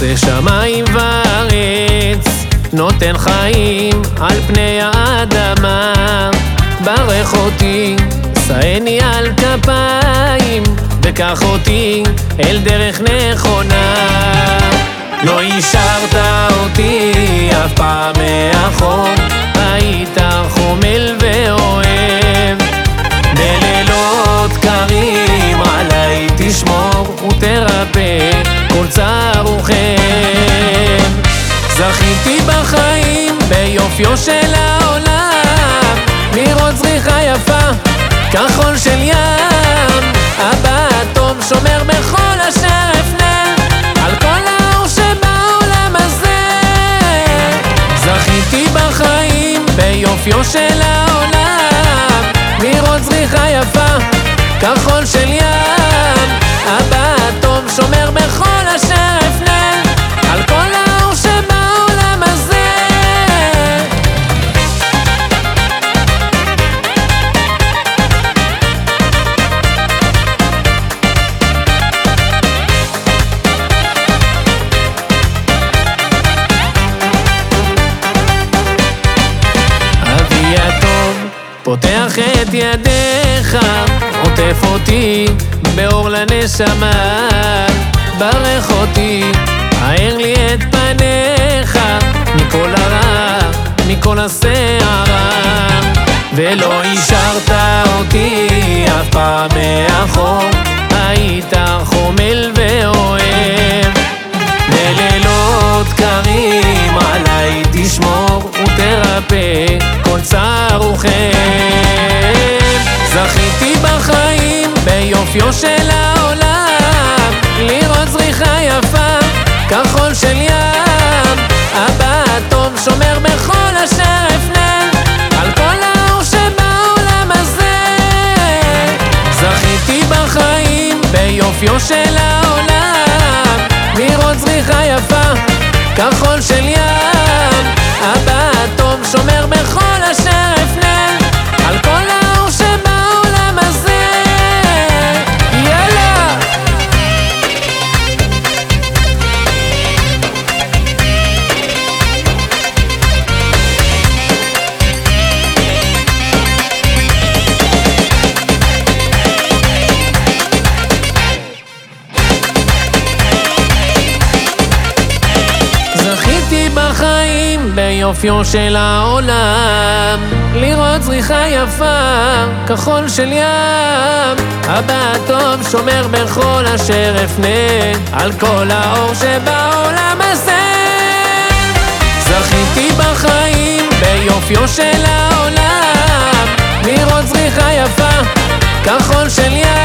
עושה שמיים וארץ, נותן חיים על פני האדמה. ברך אותי, שאני על כפיים, וקח אותי אל דרך נכונה. לא השארת אותי אף פעם מאחור, ביופיו של העולם, לראות זריחה יפה כחול של ים. אבא הטוב שומר בכל אשר אפנה על כל האור שבעולם הזה. זכיתי בחיים ביופיו של העולם, לראות זריחה יפה כחול של ים. את ידיך, עוטף אותי באור לנשמה. ברך אותי, האר לי את פניך, מכל הרע, מכל הסערה. ולא השארת אותי אף פעם מאחור, היית חומל ואוהב. בלילות קרים עליי תשמור ותרפא כל צער וכאב. בחיים ביופיו של העולם, לראות זריחה יפה כחול של ים. אבא הטוב שומר בכל אשר אפנה על כל האור שבעולם הזה. זכיתי בחיים ביופיו של העולם, לראות זריחה יפה כחול של ים. זכיתי בחיים ביופיו של העולם. לראות זריחה יפה כחול של ים. אבא הטוב שומר בכל אשר אפנה על כל האור שבעולם הזה. זכיתי בחיים ביופיו של העולם. לראות זריחה יפה כחול של ים